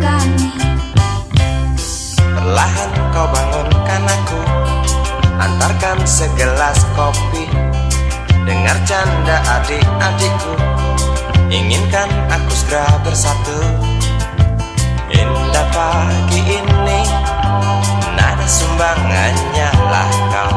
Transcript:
kami. Perlahan kau bangunkan aku. Antarkan segelas kopi. Dengar canda adik-adikku. Inginkan aku segera bersatu. Indah pagi ini Nada sumbangannya lah kau.